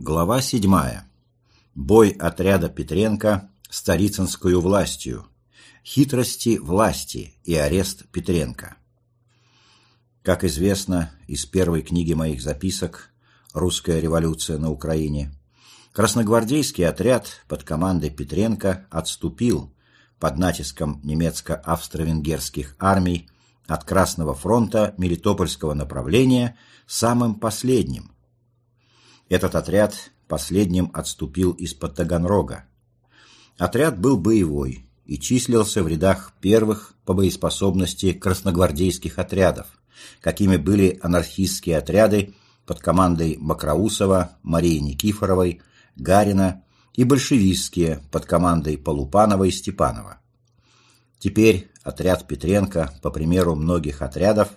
Глава 7. Бой отряда Петренко с царицынскую властью. Хитрости власти и арест Петренко. Как известно из первой книги моих записок «Русская революция на Украине», красногвардейский отряд под командой Петренко отступил под натиском немецко-австро-венгерских армий от Красного фронта Мелитопольского направления самым последним – этот отряд последним отступил из-под Таганрога. Отряд был боевой и числился в рядах первых по боеспособности красногвардейских отрядов, какими были анархистские отряды под командой Макроусова, Марии Никифоровой, Гарина и большевистские под командой Полупанова и Степанова. Теперь отряд Петренко, по примеру многих отрядов,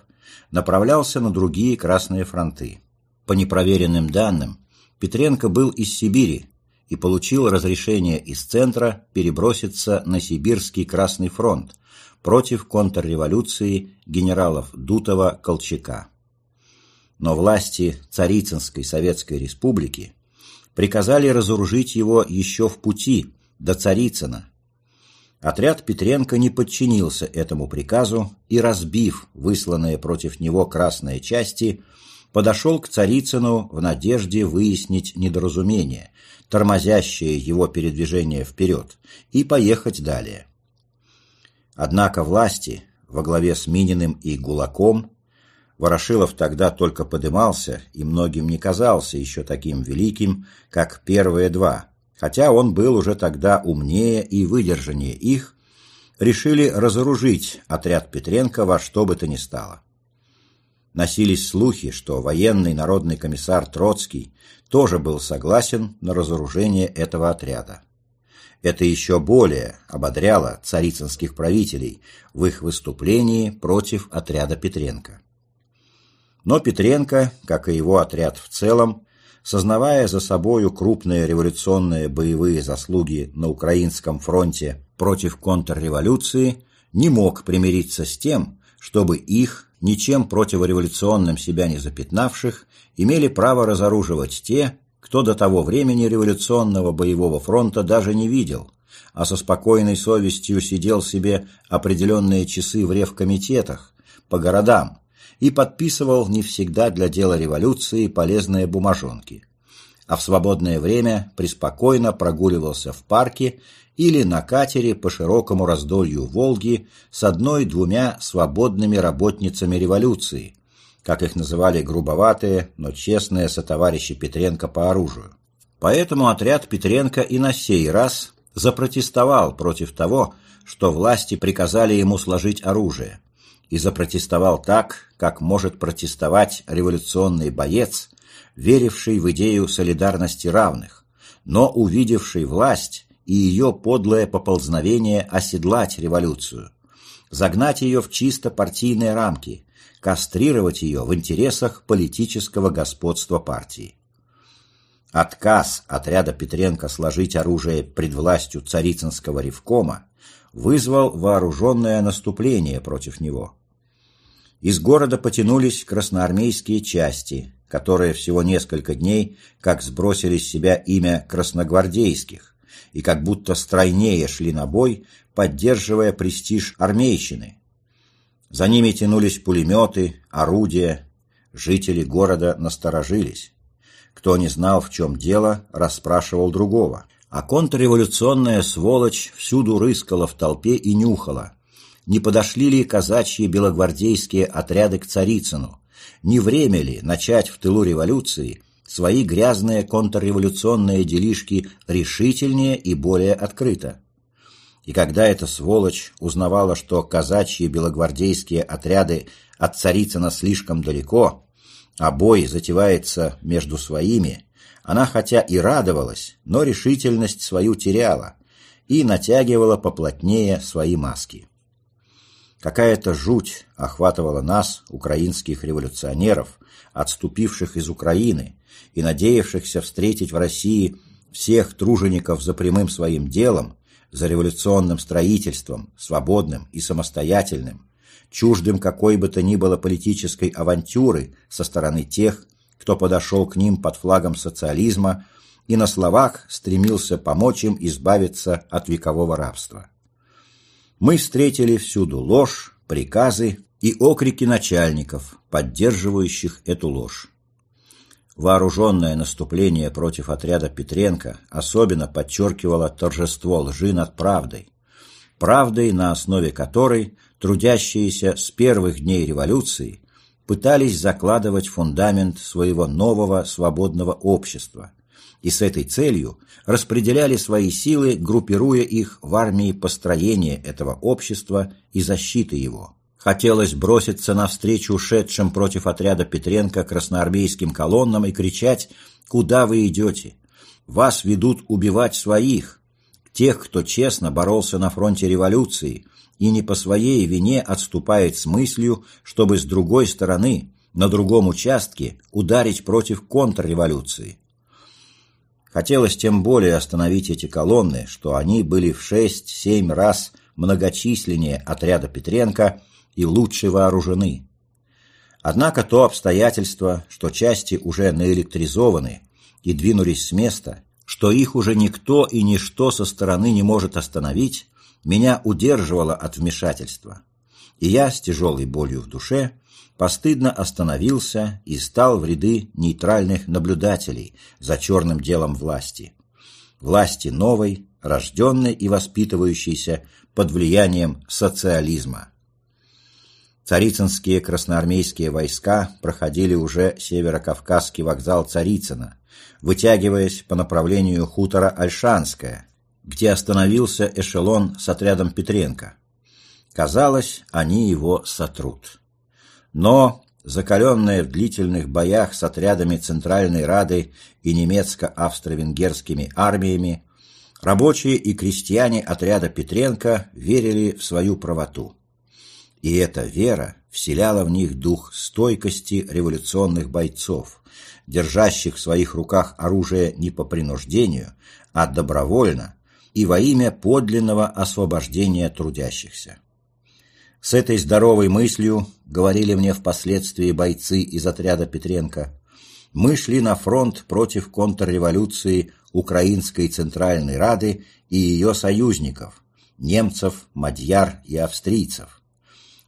направлялся на другие Красные фронты. По непроверенным данным, Петренко был из Сибири и получил разрешение из центра переброситься на Сибирский Красный фронт против контрреволюции генералов Дутова-Колчака. Но власти Царицынской Советской Республики приказали разоружить его еще в пути до Царицына. Отряд Петренко не подчинился этому приказу и, разбив высланные против него красные части, подошел к Царицыну в надежде выяснить недоразумение, тормозящее его передвижение вперед, и поехать далее. Однако власти, во главе с Мининым и Гулаком, Ворошилов тогда только подымался и многим не казался еще таким великим, как первые два, хотя он был уже тогда умнее и выдержаннее их, решили разоружить отряд Петренко во что бы то ни стало. Носились слухи, что военный народный комиссар Троцкий тоже был согласен на разоружение этого отряда. Это еще более ободряло царицынских правителей в их выступлении против отряда Петренко. Но Петренко, как и его отряд в целом, сознавая за собою крупные революционные боевые заслуги на Украинском фронте против контрреволюции, не мог примириться с тем, чтобы их ничем противореволюционным себя не запятнавших, имели право разоруживать те, кто до того времени революционного боевого фронта даже не видел, а со спокойной совестью сидел себе определенные часы в ревкомитетах, по городам, и подписывал не всегда для дела революции полезные бумажонки, а в свободное время преспокойно прогуливался в парке или на катере по широкому раздолью Волги с одной-двумя свободными работницами революции, как их называли грубоватые, но честные сотоварищи Петренко по оружию. Поэтому отряд Петренко и на сей раз запротестовал против того, что власти приказали ему сложить оружие, и запротестовал так, как может протестовать революционный боец, веривший в идею солидарности равных, но увидевший власть и ее подлое поползновение оседлать революцию, загнать ее в чисто партийные рамки, кастрировать ее в интересах политического господства партии. Отказ отряда Петренко сложить оружие пред властью Царицынского ревкома вызвал вооруженное наступление против него. Из города потянулись красноармейские части, которые всего несколько дней как сбросили с себя имя красногвардейских, и как будто стройнее шли на бой, поддерживая престиж армейщины. За ними тянулись пулеметы, орудия. Жители города насторожились. Кто не знал, в чем дело, расспрашивал другого. А контрреволюционная сволочь всюду рыскала в толпе и нюхала. Не подошли ли казачьи белогвардейские отряды к Царицыну? Не время ли начать в тылу революции свои грязные контрреволюционные делишки решительнее и более открыто. И когда эта сволочь узнавала, что казачьи белогвардейские отряды от Царицына слишком далеко, а бой затевается между своими, она хотя и радовалась, но решительность свою теряла и натягивала поплотнее свои маски. Какая-то жуть охватывала нас, украинских революционеров, отступивших из Украины, и надеявшихся встретить в России всех тружеников за прямым своим делом, за революционным строительством, свободным и самостоятельным, чуждым какой бы то ни было политической авантюры со стороны тех, кто подошел к ним под флагом социализма и на словах стремился помочь им избавиться от векового рабства. Мы встретили всюду ложь, приказы и окрики начальников, поддерживающих эту ложь. Вооруженное наступление против отряда Петренко особенно подчеркивало торжество лжи над правдой, правдой, на основе которой трудящиеся с первых дней революции пытались закладывать фундамент своего нового свободного общества и с этой целью распределяли свои силы, группируя их в армии построения этого общества и защиты его. Хотелось броситься навстречу ушедшим против отряда Петренко красноармейским колоннам и кричать «Куда вы идете? Вас ведут убивать своих, тех, кто честно боролся на фронте революции и не по своей вине отступает с мыслью, чтобы с другой стороны, на другом участке, ударить против контрреволюции». Хотелось тем более остановить эти колонны, что они были в шесть-семь раз многочисленнее отряда Петренко – и лучше вооружены. Однако то обстоятельство, что части уже наэлектризованы и двинулись с места, что их уже никто и ничто со стороны не может остановить, меня удерживало от вмешательства. И я с тяжелой болью в душе постыдно остановился и стал в ряды нейтральных наблюдателей за черным делом власти. Власти новой, рожденной и воспитывающейся под влиянием социализма. Царицынские красноармейские войска проходили уже северокавказский вокзал Царицына, вытягиваясь по направлению хутора Альшанское, где остановился эшелон с отрядом Петренко. Казалось, они его сотрут. Но, закаленные в длительных боях с отрядами Центральной Рады и немецко-австро-венгерскими армиями, рабочие и крестьяне отряда Петренко верили в свою правоту и эта вера вселяла в них дух стойкости революционных бойцов, держащих в своих руках оружие не по принуждению, а добровольно и во имя подлинного освобождения трудящихся. С этой здоровой мыслью, говорили мне впоследствии бойцы из отряда Петренко, мы шли на фронт против контрреволюции Украинской Центральной Рады и ее союзников, немцев, мадьяр и австрийцев,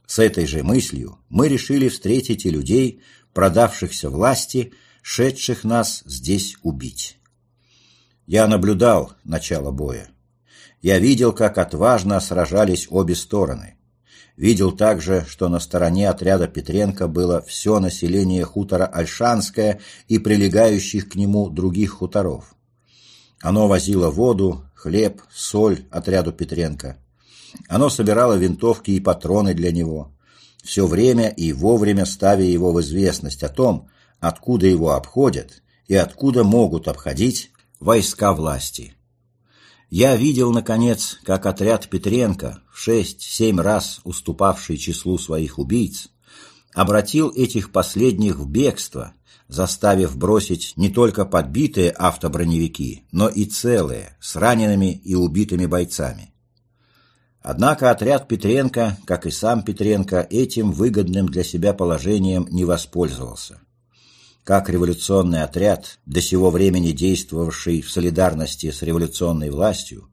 с этой же мыслью мы решили встретить и людей, продавшихся власти, шедших нас здесь убить. Я наблюдал начало боя. Я видел, как отважно сражались обе стороны. Видел также, что на стороне отряда Петренко было все население хутора Альшанское и прилегающих к нему других хуторов. Оно возило воду, хлеб, соль отряду Петренко. Оно собирало винтовки и патроны для него, все время и вовремя ставя его в известность о том, откуда его обходят и откуда могут обходить войска власти. Я видел, наконец, как отряд Петренко, в шесть-семь раз уступавший числу своих убийц, обратил этих последних в бегство, заставив бросить не только подбитые автоброневики, но и целые, с ранеными и убитыми бойцами. Однако отряд Петренко, как и сам Петренко, этим выгодным для себя положением не воспользовался. Как революционный отряд, до сего времени действовавший в солидарности с революционной властью,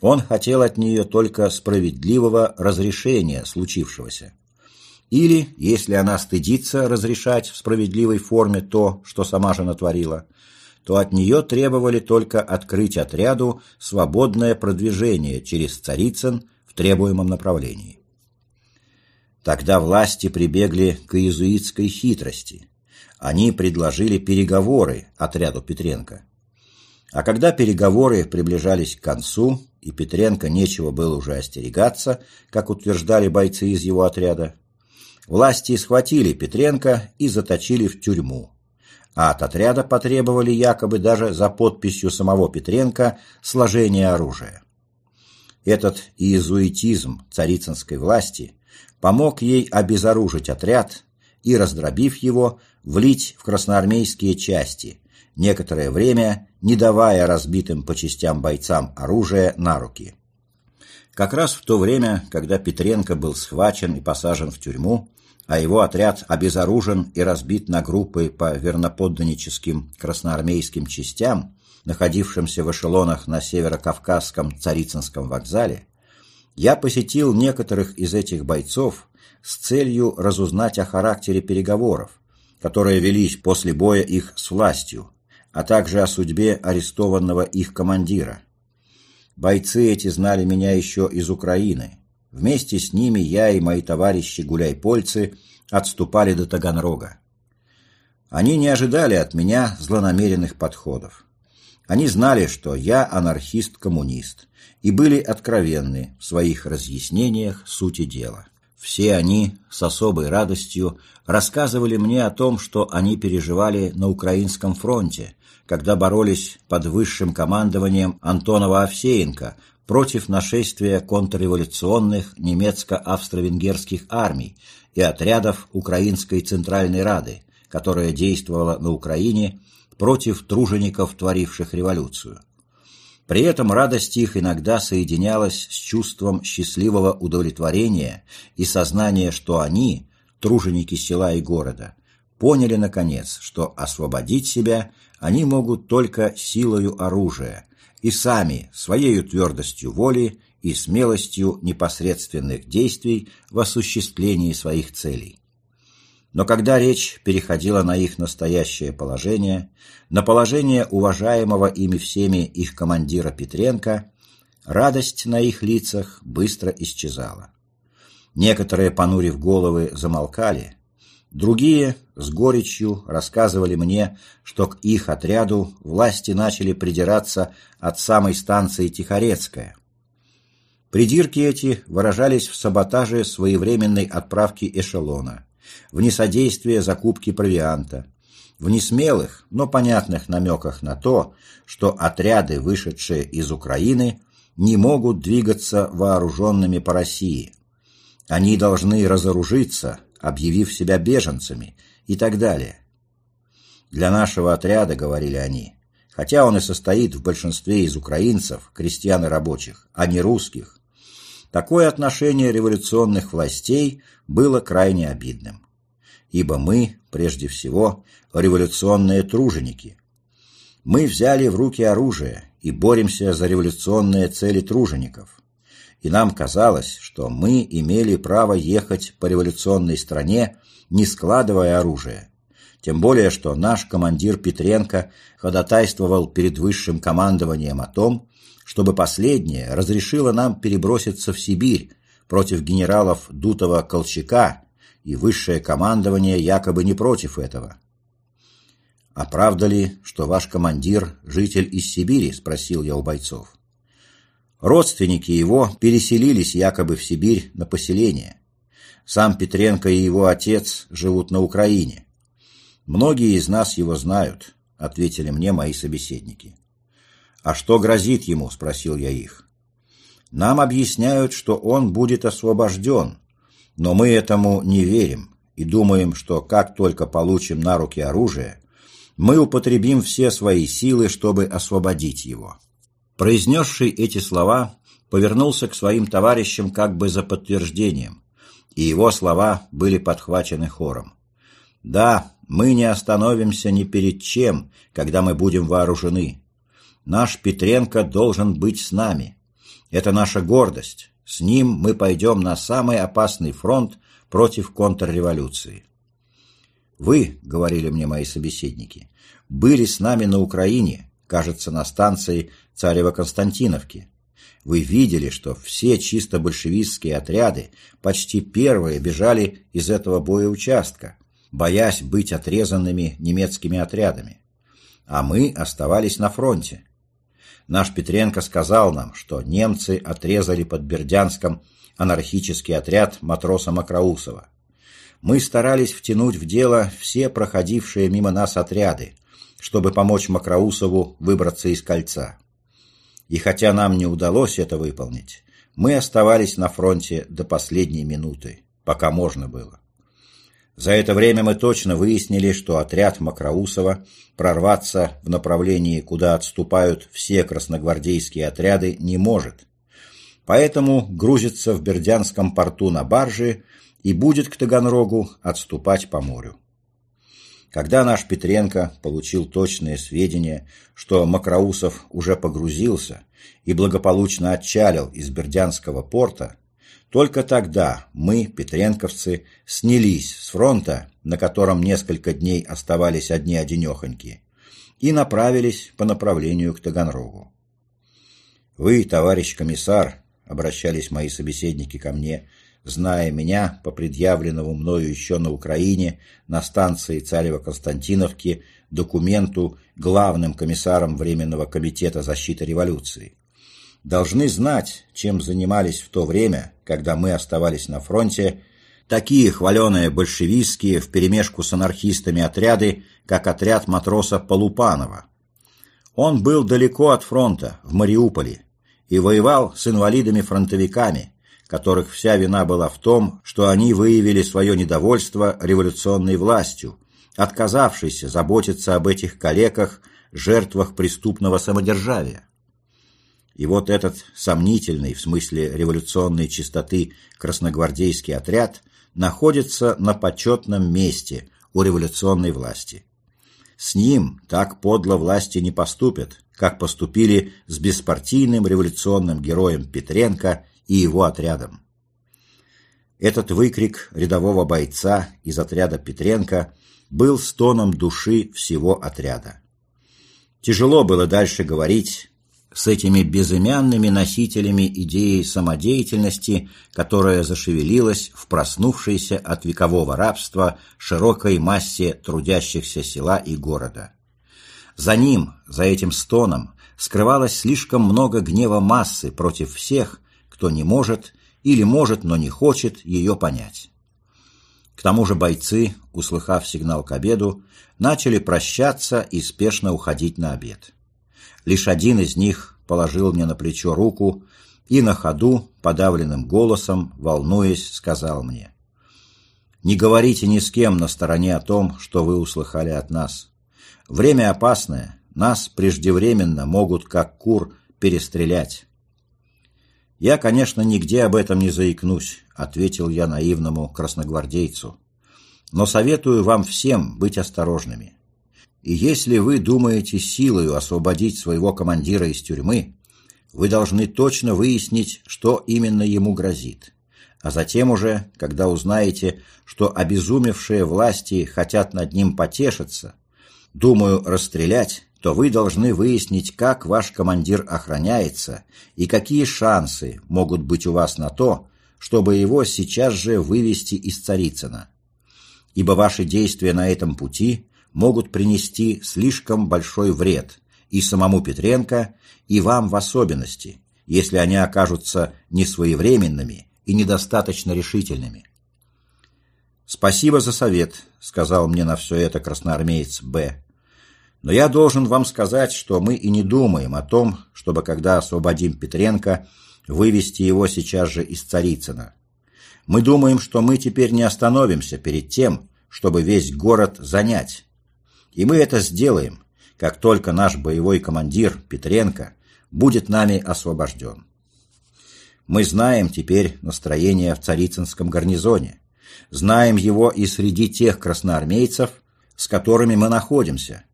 он хотел от нее только справедливого разрешения случившегося. Или, если она стыдится разрешать в справедливой форме то, что сама же натворила, то от нее требовали только открыть отряду свободное продвижение через Царицын в требуемом направлении. Тогда власти прибегли к иезуитской хитрости. Они предложили переговоры отряду Петренко. А когда переговоры приближались к концу, и Петренко нечего было уже остерегаться, как утверждали бойцы из его отряда, власти схватили Петренко и заточили в тюрьму. А от отряда потребовали якобы даже за подписью самого Петренко сложение оружия. Этот иезуитизм царицынской власти помог ей обезоружить отряд и, раздробив его, влить в красноармейские части, некоторое время не давая разбитым по частям бойцам оружие на руки. Как раз в то время, когда Петренко был схвачен и посажен в тюрьму, а его отряд обезоружен и разбит на группы по верноподданническим красноармейским частям, находившимся в эшелонах на северокавказском Царицынском вокзале, я посетил некоторых из этих бойцов с целью разузнать о характере переговоров, которые велись после боя их с властью, а также о судьбе арестованного их командира. Бойцы эти знали меня еще из Украины. Вместе с ними я и мои товарищи гуляйпольцы отступали до Таганрога. Они не ожидали от меня злонамеренных подходов. Они знали, что я анархист-коммунист, и были откровенны в своих разъяснениях сути дела. Все они с особой радостью рассказывали мне о том, что они переживали на Украинском фронте, когда боролись под высшим командованием Антонова Овсеенко против нашествия контрреволюционных немецко-австро-венгерских армий и отрядов Украинской Центральной Рады, которая действовала на Украине против тружеников, творивших революцию. При этом радость их иногда соединялась с чувством счастливого удовлетворения и сознания, что они, труженики села и города, поняли, наконец, что освободить себя они могут только силою оружия и сами, своей твердостью воли и смелостью непосредственных действий в осуществлении своих целей. Но когда речь переходила на их настоящее положение, на положение уважаемого ими всеми их командира Петренко, радость на их лицах быстро исчезала. Некоторые, понурив головы, замолкали, другие с горечью рассказывали мне, что к их отряду власти начали придираться от самой станции Тихорецкая. Придирки эти выражались в саботаже своевременной отправки эшелона – в несодействие закупке провианта, в несмелых, но понятных намеках на то, что отряды, вышедшие из Украины, не могут двигаться вооруженными по России. Они должны разоружиться, объявив себя беженцами и так далее. Для нашего отряда, говорили они, хотя он и состоит в большинстве из украинцев, крестьян и рабочих, а не русских, такое отношение революционных властей было крайне обидным. Ибо мы, прежде всего, революционные труженики. Мы взяли в руки оружие и боремся за революционные цели тружеников. И нам казалось, что мы имели право ехать по революционной стране, не складывая оружие. Тем более, что наш командир Петренко ходатайствовал перед высшим командованием о том, чтобы последнее разрешило нам переброситься в Сибирь против генералов Дутова-Колчака, и высшее командование якобы не против этого. «А правда ли, что ваш командир – житель из Сибири?» – спросил я у бойцов. Родственники его переселились якобы в Сибирь на поселение. Сам Петренко и его отец живут на Украине. Многие из нас его знают, ответили мне мои собеседники. «А что грозит ему?» – спросил я их. «Нам объясняют, что он будет освобожден, но мы этому не верим и думаем, что как только получим на руки оружие, мы употребим все свои силы, чтобы освободить его». Произнесший эти слова повернулся к своим товарищам как бы за подтверждением, и его слова были подхвачены хором. «Да, мы не остановимся ни перед чем, когда мы будем вооружены. Наш Петренко должен быть с нами. Это наша гордость. С ним мы пойдем на самый опасный фронт против контрреволюции. Вы, говорили мне мои собеседники, были с нами на Украине, кажется, на станции Царево-Константиновки. Вы видели, что все чисто большевистские отряды почти первые бежали из этого боеучастка, боясь быть отрезанными немецкими отрядами. А мы оставались на фронте. Наш Петренко сказал нам, что немцы отрезали под Бердянском анархический отряд матроса Макроусова. Мы старались втянуть в дело все проходившие мимо нас отряды, чтобы помочь Макроусову выбраться из кольца. И хотя нам не удалось это выполнить, мы оставались на фронте до последней минуты, пока можно было. За это время мы точно выяснили, что отряд Макроусова прорваться в направлении, куда отступают все красногвардейские отряды, не может. поэтому грузится в Бердянском порту на барже и будет к Таганрогу отступать по морю. Когда наш Петренко получил точные сведения, что Макроусов уже погрузился и благополучно отчалил из Бердянского порта, только тогда мы, петренковцы, снялись с фронта, на котором несколько дней оставались одни-одинехоньки, и направились по направлению к Таганрогу. «Вы, товарищ комиссар», — обращались мои собеседники ко мне, зная меня по предъявленному мною еще на Украине на станции Царево-Константиновки документу главным комиссаром Временного комитета защиты революции. Должны знать, чем занимались в то время, когда мы оставались на фронте, такие хваленые большевистские вперемешку с анархистами отряды, как отряд матроса Полупанова. Он был далеко от фронта, в Мариуполе, и воевал с инвалидами-фронтовиками, которых вся вина была в том, что они выявили свое недовольство революционной властью, отказавшейся заботиться об этих калеках, жертвах преступного самодержавия. И вот этот сомнительный в смысле революционной чистоты красногвардейский отряд находится на почетном месте у революционной власти. С ним так подло власти не поступят, как поступили с беспартийным революционным героем Петренко и его отрядом. Этот выкрик рядового бойца из отряда Петренко был стоном души всего отряда. Тяжело было дальше говорить с этими безымянными носителями идеи самодеятельности, которая зашевелилась в проснувшейся от векового рабства широкой массе трудящихся села и города. За ним, за этим стоном, скрывалось слишком много гнева массы против всех, кто не может или может, но не хочет ее понять. К тому же бойцы, услыхав сигнал к обеду, начали прощаться и спешно уходить на обед. Лишь один из них положил мне на плечо руку и на ходу, подавленным голосом, волнуясь, сказал мне «Не говорите ни с кем на стороне о том, что вы услыхали от нас. Время опасное, нас преждевременно могут, как кур, перестрелять. «Я, конечно, нигде об этом не заикнусь», — ответил я наивному красногвардейцу. «Но советую вам всем быть осторожными. И если вы думаете силою освободить своего командира из тюрьмы, вы должны точно выяснить, что именно ему грозит. А затем уже, когда узнаете, что обезумевшие власти хотят над ним потешиться, думаю, расстрелять, то вы должны выяснить, как ваш командир охраняется и какие шансы могут быть у вас на то, чтобы его сейчас же вывести из Царицына. Ибо ваши действия на этом пути могут принести слишком большой вред и самому Петренко, и вам в особенности, если они окажутся несвоевременными и недостаточно решительными. «Спасибо за совет», — сказал мне на все это красноармеец Б. Но я должен вам сказать, что мы и не думаем о том, чтобы, когда освободим Петренко, вывести его сейчас же из Царицына. Мы думаем, что мы теперь не остановимся перед тем, чтобы весь город занять. И мы это сделаем, как только наш боевой командир Петренко будет нами освобожден. Мы знаем теперь настроение в Царицынском гарнизоне, знаем его и среди тех красноармейцев, с которыми мы находимся –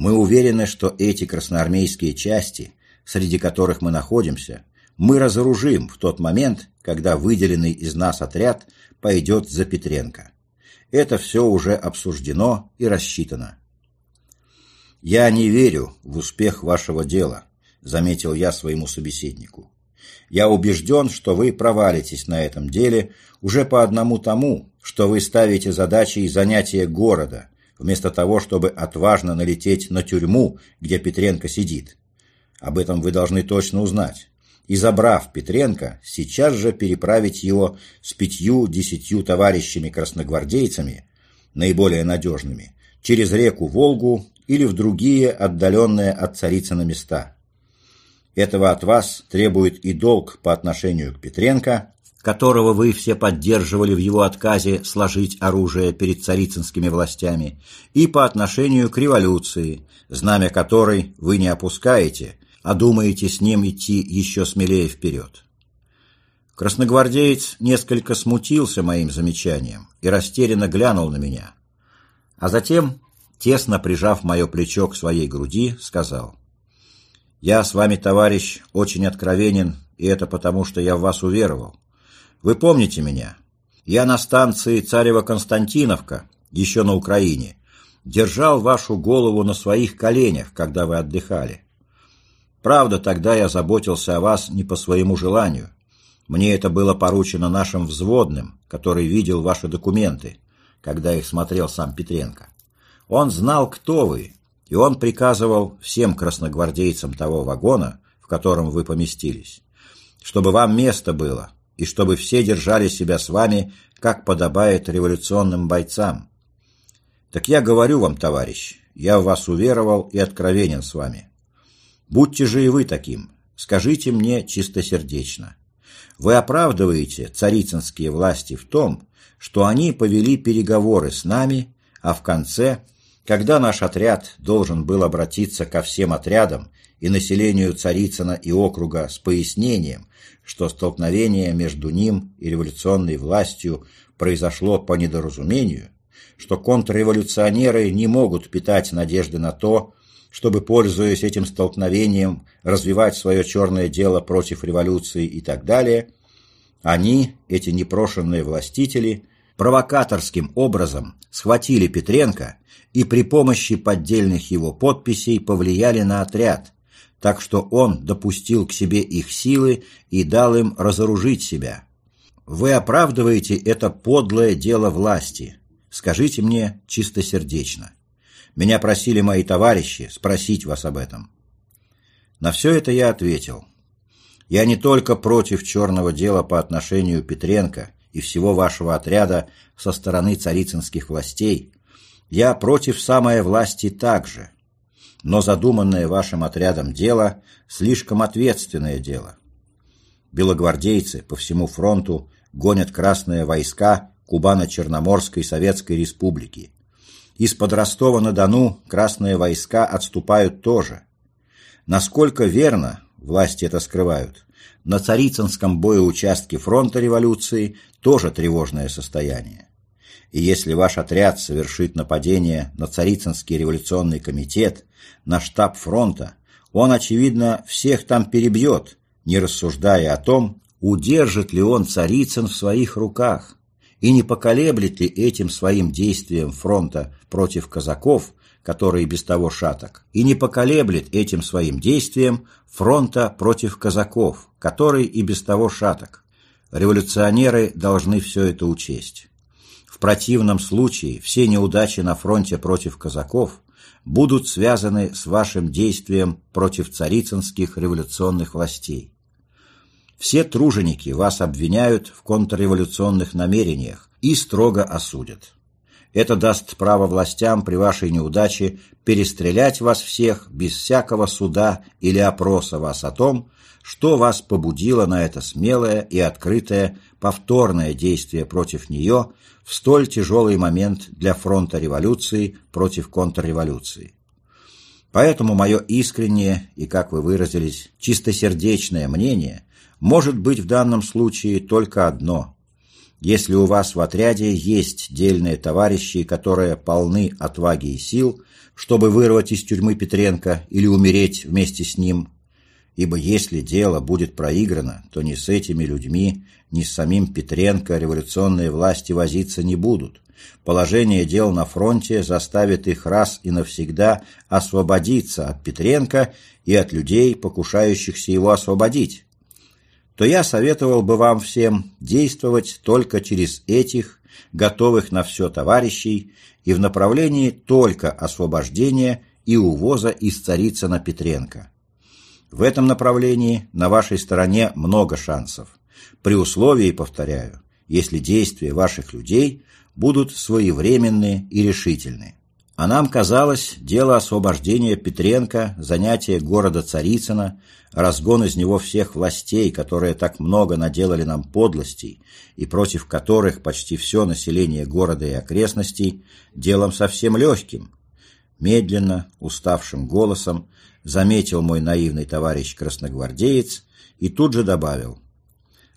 мы уверены, что эти красноармейские части, среди которых мы находимся, мы разоружим в тот момент, когда выделенный из нас отряд пойдет за Петренко. Это все уже обсуждено и рассчитано. «Я не верю в успех вашего дела», — заметил я своему собеседнику. «Я убежден, что вы провалитесь на этом деле уже по одному тому, что вы ставите задачей занятия города, вместо того, чтобы отважно налететь на тюрьму, где Петренко сидит. Об этом вы должны точно узнать. И забрав Петренко, сейчас же переправить его с пятью-десятью товарищами-красногвардейцами, наиболее надежными, через реку Волгу или в другие отдаленные от Царицына места. Этого от вас требует и долг по отношению к Петренко, которого вы все поддерживали в его отказе сложить оружие перед царицынскими властями, и по отношению к революции, знамя которой вы не опускаете, а думаете с ним идти еще смелее вперед. Красногвардеец несколько смутился моим замечанием и растерянно глянул на меня. А затем, тесно прижав мое плечо к своей груди, сказал, «Я с вами, товарищ, очень откровенен, и это потому, что я в вас уверовал. Вы помните меня? Я на станции Царева-Константиновка, еще на Украине, держал вашу голову на своих коленях, когда вы отдыхали. Правда, тогда я заботился о вас не по своему желанию. Мне это было поручено нашим взводным, который видел ваши документы, когда их смотрел сам Петренко. Он знал, кто вы, и он приказывал всем красногвардейцам того вагона, в котором вы поместились, чтобы вам место было, и чтобы все держали себя с вами, как подобает революционным бойцам. Так я говорю вам, товарищ, я в вас уверовал и откровенен с вами. Будьте же и вы таким, скажите мне чистосердечно. Вы оправдываете царицынские власти в том, что они повели переговоры с нами, а в конце, когда наш отряд должен был обратиться ко всем отрядам и населению Царицына и округа с пояснением, что столкновение между ним и революционной властью произошло по недоразумению, что контрреволюционеры не могут питать надежды на то, чтобы, пользуясь этим столкновением, развивать свое черное дело против революции и так далее, они, эти непрошенные властители, провокаторским образом схватили Петренко и при помощи поддельных его подписей повлияли на отряд, так что он допустил к себе их силы и дал им разоружить себя. Вы оправдываете это подлое дело власти. Скажите мне чистосердечно. Меня просили мои товарищи спросить вас об этом. На все это я ответил. Я не только против черного дела по отношению Петренко и всего вашего отряда со стороны царицынских властей, я против самой власти также. Но задуманное вашим отрядом дело слишком ответственное дело. Белогвардейцы по всему фронту гонят красные войска Кубано-Черноморской Советской Республики, из-под Ростова-на-Дону красные войска отступают тоже. Насколько верно, власти это скрывают, на Царицынском боеучастке фронта революции тоже тревожное состояние. И если ваш отряд совершит нападение на Царицынский революционный комитет, на штаб фронта, он, очевидно, всех там перебьет, не рассуждая о том, удержит ли он Царицын в своих руках, и не поколеблет ли этим своим действием фронта против казаков, который без того шаток, и не поколеблет этим своим действием фронта против казаков, который и без того шаток. Революционеры должны все это учесть. В противном случае все неудачи на фронте против казаков будут связаны с вашим действием против царицынских революционных властей. Все труженики вас обвиняют в контрреволюционных намерениях и строго осудят. Это даст право властям при вашей неудаче перестрелять вас всех без всякого суда или опроса вас о том, что вас побудило на это смелое и открытое повторное действие против нее в столь тяжелый момент для фронта революции против контрреволюции. Поэтому мое искреннее и, как вы выразились, чистосердечное мнение может быть в данном случае только одно. Если у вас в отряде есть дельные товарищи, которые полны отваги и сил, чтобы вырвать из тюрьмы Петренко или умереть вместе с ним, ибо если дело будет проиграно, то ни с этими людьми, ни с самим Петренко революционные власти возиться не будут. Положение дел на фронте заставит их раз и навсегда освободиться от Петренко и от людей, покушающихся его освободить то я советовал бы вам всем действовать только через этих, готовых на все товарищей, и в направлении только освобождения и увоза из Царицына Петренко. В этом направлении на вашей стороне много шансов, при условии, повторяю, если действия ваших людей будут своевременные и решительные. А нам казалось, дело освобождения Петренко, занятие города Царицына, разгон из него всех властей, которые так много наделали нам подлостей и против которых почти все население города и окрестностей, делом совсем легким. Медленно, уставшим голосом заметил мой наивный товарищ красногвардеец и тут же добавил.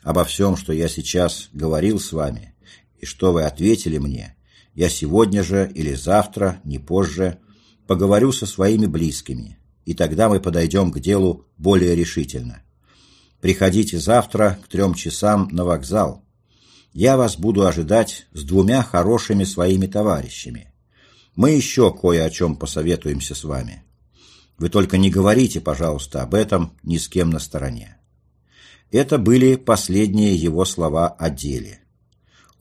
обо всем, что я сейчас говорил с вами, и что вы ответили мне, я сегодня же или завтра, не позже, поговорю со своими близкими, и тогда мы подойдем к делу более решительно. Приходите завтра к трем часам на вокзал. Я вас буду ожидать с двумя хорошими своими товарищами. Мы еще кое о чем посоветуемся с вами. Вы только не говорите, пожалуйста, об этом ни с кем на стороне. Это были последние его слова о деле.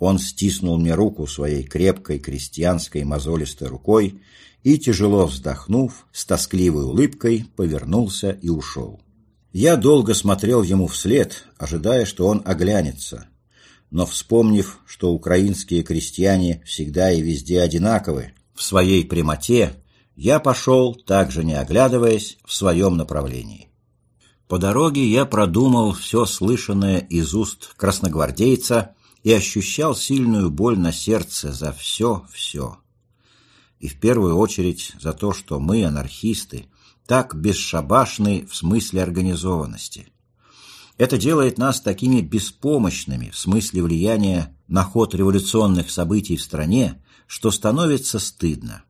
Он стиснул мне руку своей крепкой крестьянской мозолистой рукой и, тяжело вздохнув, с тоскливой улыбкой повернулся и ушел. Я долго смотрел ему вслед, ожидая, что он оглянется, но, вспомнив, что украинские крестьяне всегда и везде одинаковы, в своей прямоте, я пошел, также не оглядываясь, в своем направлении. По дороге я продумал все слышанное из уст красногвардейца и ощущал сильную боль на сердце за все-все. И в первую очередь за то, что мы, анархисты, так бесшабашны в смысле организованности. Это делает нас такими беспомощными в смысле влияния на ход революционных событий в стране, что становится стыдно.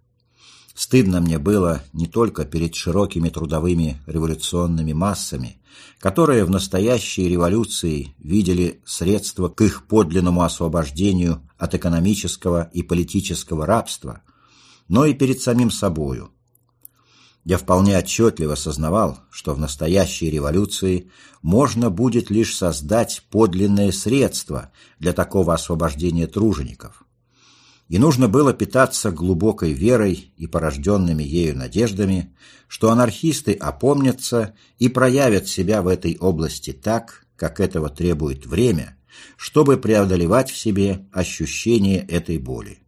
Стыдно мне было не только перед широкими трудовыми революционными массами, которые в настоящей революции видели средства к их подлинному освобождению от экономического и политического рабства, но и перед самим собою. Я вполне отчетливо сознавал, что в настоящей революции можно будет лишь создать подлинные средства для такого освобождения тружеников – и нужно было питаться глубокой верой и порожденными ею надеждами, что анархисты опомнятся и проявят себя в этой области так, как этого требует время, чтобы преодолевать в себе ощущение этой боли.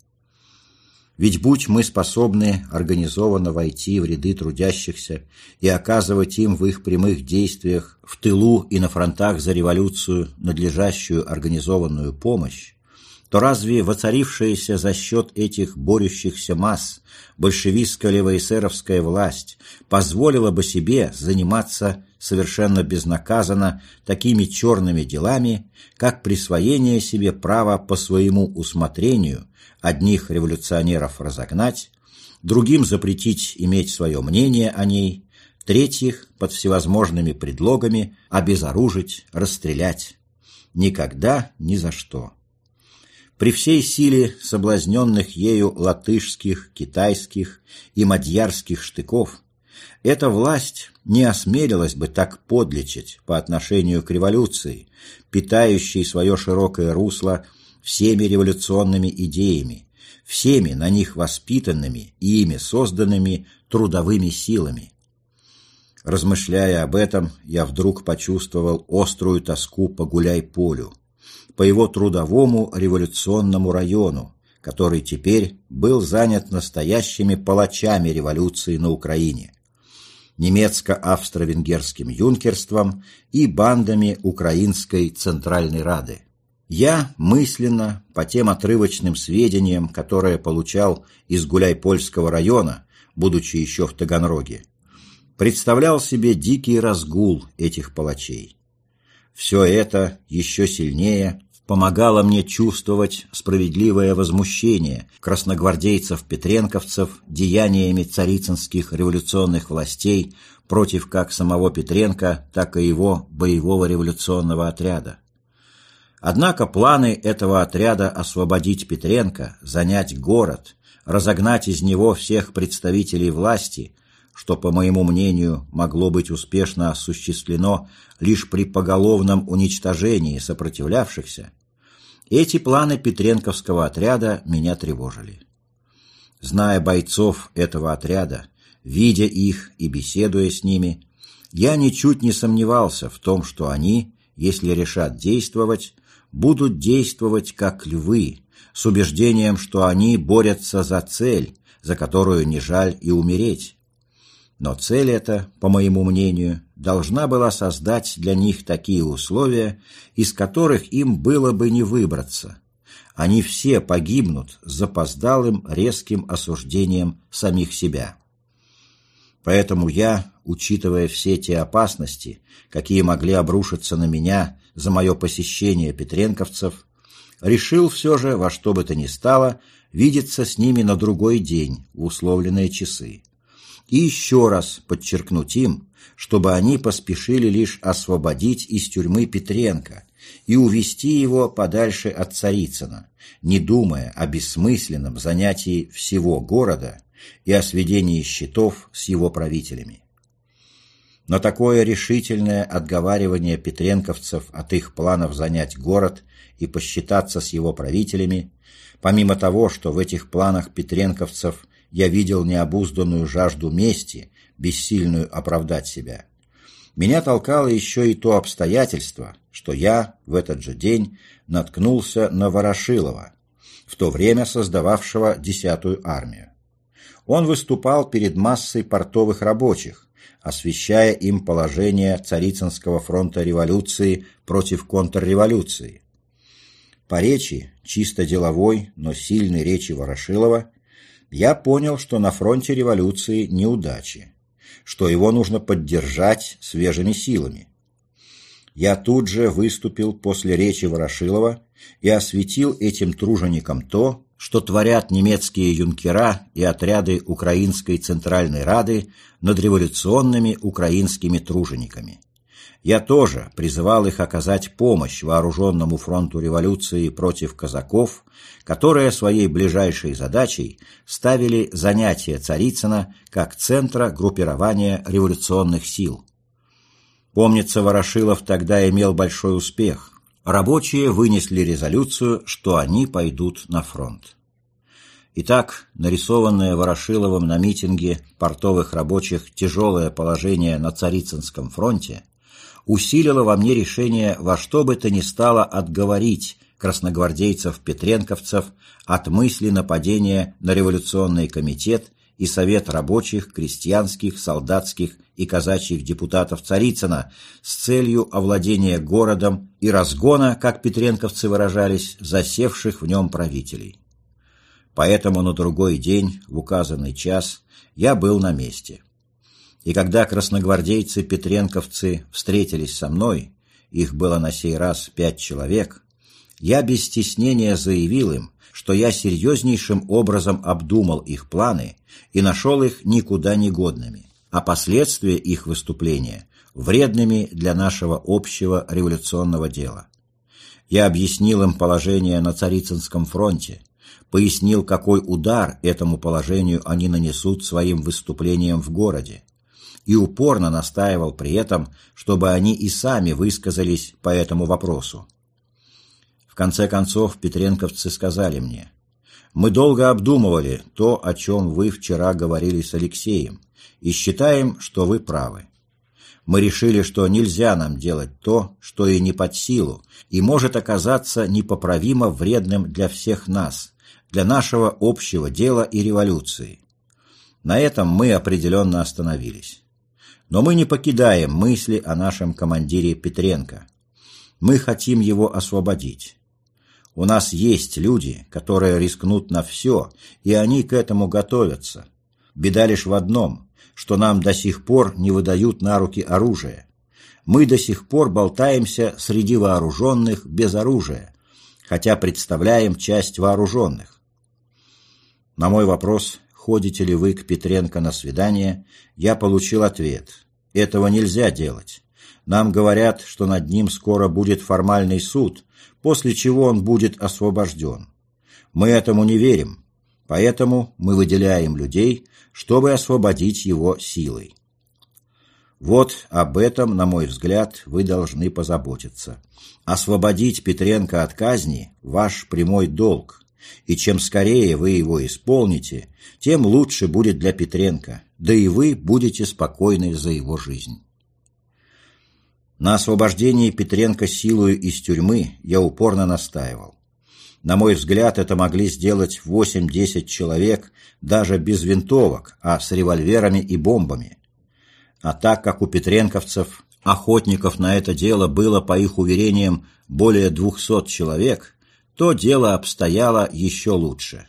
Ведь будь мы способны организованно войти в ряды трудящихся и оказывать им в их прямых действиях в тылу и на фронтах за революцию надлежащую организованную помощь, то разве воцарившаяся за счет этих борющихся масс большевистско-левоэсеровская власть позволила бы себе заниматься совершенно безнаказанно такими черными делами, как присвоение себе права по своему усмотрению одних революционеров разогнать, другим запретить иметь свое мнение о ней, третьих под всевозможными предлогами обезоружить, расстрелять. Никогда ни за что при всей силе соблазненных ею латышских, китайских и мадьярских штыков, эта власть не осмелилась бы так подлечить по отношению к революции, питающей свое широкое русло всеми революционными идеями, всеми на них воспитанными и ими созданными трудовыми силами. Размышляя об этом, я вдруг почувствовал острую тоску по гуляй-полю по его трудовому революционному району, который теперь был занят настоящими палачами революции на Украине, немецко-австро-венгерским юнкерством и бандами Украинской Центральной Рады. Я мысленно, по тем отрывочным сведениям, которые получал из Гуляйпольского района, будучи еще в Таганроге, представлял себе дикий разгул этих палачей. Все это еще сильнее помогало мне чувствовать справедливое возмущение красногвардейцев-петренковцев деяниями царицынских революционных властей против как самого Петренко, так и его боевого революционного отряда. Однако планы этого отряда освободить Петренко, занять город, разогнать из него всех представителей власти что, по моему мнению, могло быть успешно осуществлено лишь при поголовном уничтожении сопротивлявшихся, эти планы Петренковского отряда меня тревожили. Зная бойцов этого отряда, видя их и беседуя с ними, я ничуть не сомневался в том, что они, если решат действовать, будут действовать как львы, с убеждением, что они борются за цель, за которую не жаль и умереть, но цель эта, по моему мнению, должна была создать для них такие условия, из которых им было бы не выбраться. Они все погибнут с запоздалым резким осуждением самих себя. Поэтому я, учитывая все те опасности, какие могли обрушиться на меня за мое посещение петренковцев, решил все же во что бы то ни стало видеться с ними на другой день в условленные часы. И еще раз подчеркнуть им, чтобы они поспешили лишь освободить из тюрьмы Петренко и увести его подальше от Царицына, не думая о бессмысленном занятии всего города и о сведении счетов с его правителями. Но такое решительное отговаривание петренковцев от их планов занять город и посчитаться с его правителями, помимо того, что в этих планах петренковцев я видел необузданную жажду мести, бессильную оправдать себя, меня толкало еще и то обстоятельство, что я в этот же день наткнулся на Ворошилова, в то время создававшего десятую армию. Он выступал перед массой портовых рабочих, освещая им положение Царицынского фронта революции против контрреволюции. По речи, чисто деловой, но сильной речи Ворошилова, я понял, что на фронте революции неудачи, что его нужно поддержать свежими силами. Я тут же выступил после речи Ворошилова и осветил этим труженикам то, что творят немецкие юнкера и отряды Украинской Центральной Рады над революционными украинскими тружениками. Я тоже призывал их оказать помощь вооруженному фронту революции против казаков, которые своей ближайшей задачей ставили занятие Царицына как центра группирования революционных сил. Помнится, Ворошилов тогда имел большой успех, рабочие вынесли резолюцию, что они пойдут на фронт. Итак, нарисованное Ворошиловым на митинге портовых рабочих тяжелое положение на Царицынском фронте усилило во мне решение во что бы то ни стало отговорить красногвардейцев-петренковцев от мысли нападения на революционный комитет и Совет рабочих, крестьянских, солдатских и казачьих депутатов Царицына с целью овладения городом и разгона, как петренковцы выражались, засевших в нем правителей. Поэтому на другой день, в указанный час, я был на месте. И когда красногвардейцы-петренковцы встретились со мной, их было на сей раз пять человек, я без стеснения заявил им, что я серьезнейшим образом обдумал их планы и нашел их никуда не годными, а последствия их выступления вредными для нашего общего революционного дела. Я объяснил им положение на Царицынском фронте, пояснил, какой удар этому положению они нанесут своим выступлением в городе, и упорно настаивал при этом, чтобы они и сами высказались по этому вопросу. В конце концов, петренковцы сказали мне, «Мы долго обдумывали то, о чем вы вчера говорили с Алексеем, и считаем, что вы правы. Мы решили, что нельзя нам делать то, что и не под силу, и может оказаться непоправимо вредным для всех нас, для нашего общего дела и революции. На этом мы определенно остановились. Но мы не покидаем мысли о нашем командире Петренко. Мы хотим его освободить. У нас есть люди, которые рискнут на все, и они к этому готовятся. Беда лишь в одном, что нам до сих пор не выдают на руки оружие. Мы до сих пор болтаемся среди вооруженных без оружия, хотя представляем часть вооруженных. На мой вопрос, ходите ли вы к Петренко на свидание, я получил ответ. Этого нельзя делать. Нам говорят, что над ним скоро будет формальный суд, после чего он будет освобожден. Мы этому не верим, поэтому мы выделяем людей, чтобы освободить его силой. Вот об этом, на мой взгляд, вы должны позаботиться. Освободить Петренко от казни – ваш прямой долг, и чем скорее вы его исполните, тем лучше будет для Петренко, да и вы будете спокойны за его жизнь. На освобождении Петренко силою из тюрьмы я упорно настаивал. На мой взгляд, это могли сделать 8-10 человек даже без винтовок, а с револьверами и бомбами. А так как у петренковцев, охотников на это дело было, по их уверениям, более 200 человек, то дело обстояло еще лучше.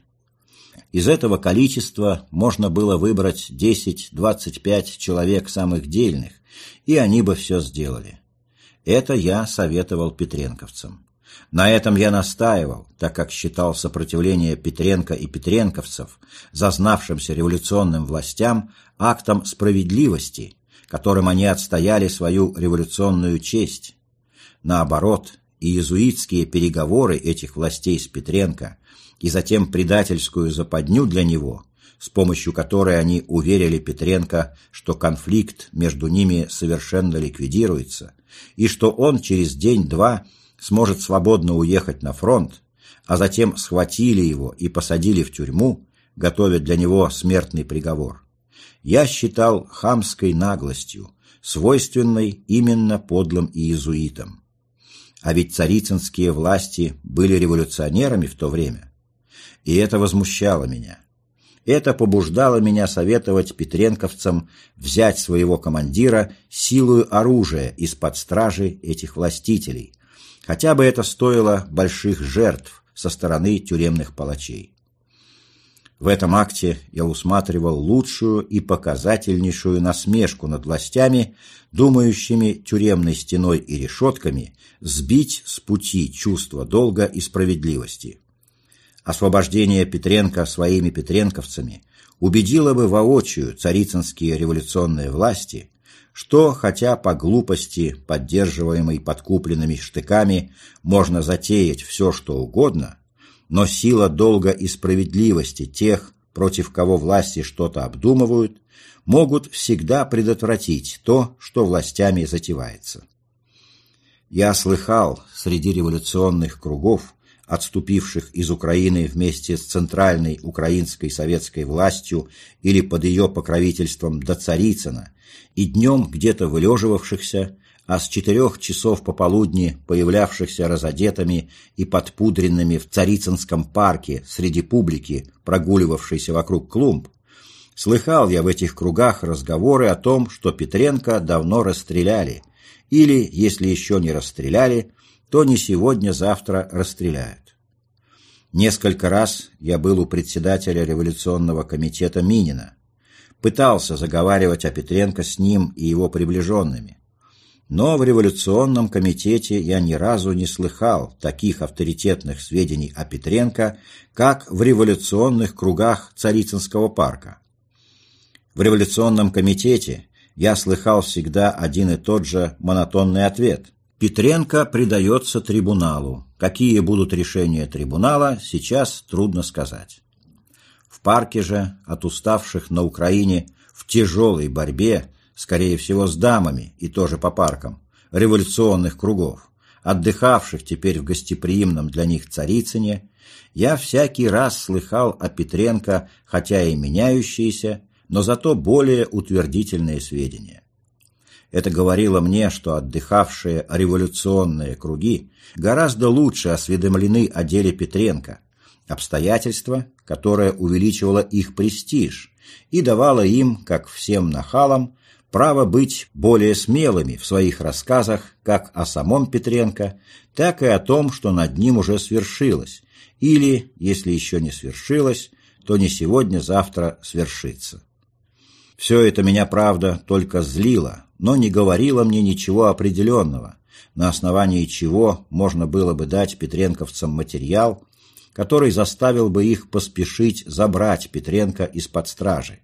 Из этого количества можно было выбрать 10-25 человек самых дельных, и они бы все сделали. Это я советовал петренковцам. На этом я настаивал, так как считал сопротивление Петренко и петренковцев, зазнавшимся революционным властям, актом справедливости, которым они отстояли свою революционную честь. Наоборот, иезуитские переговоры этих властей с Петренко, и затем предательскую западню для него, с помощью которой они уверили Петренко, что конфликт между ними совершенно ликвидируется, и что он через день-два сможет свободно уехать на фронт, а затем схватили его и посадили в тюрьму, готовя для него смертный приговор. Я считал хамской наглостью, свойственной именно подлым иезуитам. А ведь царицынские власти были революционерами в то время. И это возмущало меня. Это побуждало меня советовать петренковцам взять своего командира силою оружия из-под стражи этих властителей, хотя бы это стоило больших жертв со стороны тюремных палачей. В этом акте я усматривал лучшую и показательнейшую насмешку над властями, думающими тюремной стеной и решетками сбить с пути чувство долга и справедливости. Освобождение Петренко своими петренковцами убедило бы воочию царицынские революционные власти, что, хотя по глупости, поддерживаемой подкупленными штыками, можно затеять все, что угодно – но сила долга и справедливости тех, против кого власти что-то обдумывают, могут всегда предотвратить то, что властями затевается. Я слыхал среди революционных кругов, отступивших из Украины вместе с центральной украинской советской властью или под ее покровительством до Царицына, и днем где-то вылеживавшихся, а с четырех часов пополудни появлявшихся разодетыми и подпудренными в Царицынском парке среди публики, прогуливавшейся вокруг клумб, слыхал я в этих кругах разговоры о том, что Петренко давно расстреляли, или, если еще не расстреляли, то не сегодня-завтра расстреляют. Несколько раз я был у председателя революционного комитета Минина, пытался заговаривать о Петренко с ним и его приближенными, но в революционном комитете я ни разу не слыхал таких авторитетных сведений о Петренко, как в революционных кругах Царицынского парка. В революционном комитете я слыхал всегда один и тот же монотонный ответ. Петренко предается трибуналу. Какие будут решения трибунала, сейчас трудно сказать. В парке же, от уставших на Украине в тяжелой борьбе, скорее всего, с дамами, и тоже по паркам, революционных кругов, отдыхавших теперь в гостеприимном для них Царицыне, я всякий раз слыхал о Петренко, хотя и меняющиеся, но зато более утвердительные сведения. Это говорило мне, что отдыхавшие революционные круги гораздо лучше осведомлены о деле Петренко, обстоятельство, которое увеличивало их престиж и давало им, как всем нахалам, право быть более смелыми в своих рассказах как о самом Петренко, так и о том, что над ним уже свершилось, или, если еще не свершилось, то не сегодня-завтра свершится. Все это меня, правда, только злило, но не говорило мне ничего определенного, на основании чего можно было бы дать петренковцам материал, который заставил бы их поспешить забрать Петренко из-под стражи.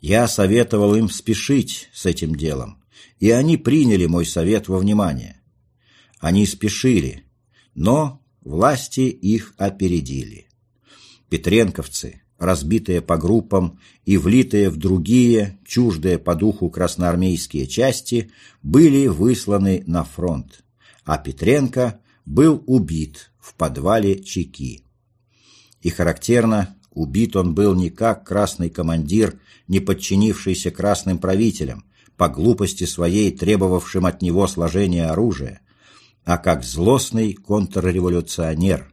Я советовал им спешить с этим делом, и они приняли мой совет во внимание. Они спешили, но власти их опередили. Петренковцы, разбитые по группам и влитые в другие, чуждые по духу красноармейские части, были высланы на фронт, а Петренко был убит в подвале Чеки. И характерно, убит он был не как красный командир не подчинившийся красным правителям, по глупости своей требовавшим от него сложения оружия, а как злостный контрреволюционер.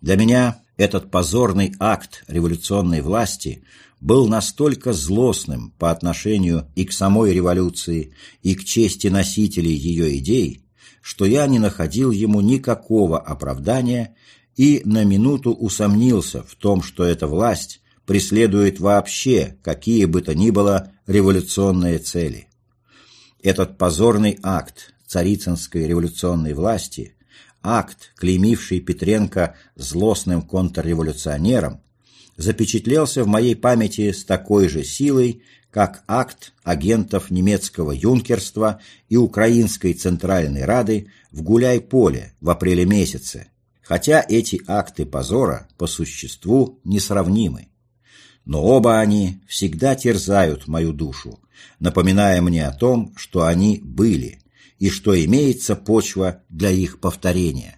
Для меня этот позорный акт революционной власти был настолько злостным по отношению и к самой революции, и к чести носителей ее идей, что я не находил ему никакого оправдания и на минуту усомнился в том, что эта власть преследует вообще какие бы то ни было революционные цели. Этот позорный акт царицынской революционной власти, акт, клеймивший Петренко злостным контрреволюционером, запечатлелся в моей памяти с такой же силой, как акт агентов немецкого юнкерства и Украинской Центральной Рады в Гуляй-Поле в апреле месяце, хотя эти акты позора по существу несравнимы. Но оба они всегда терзают мою душу, напоминая мне о том, что они были, и что имеется почва для их повторения.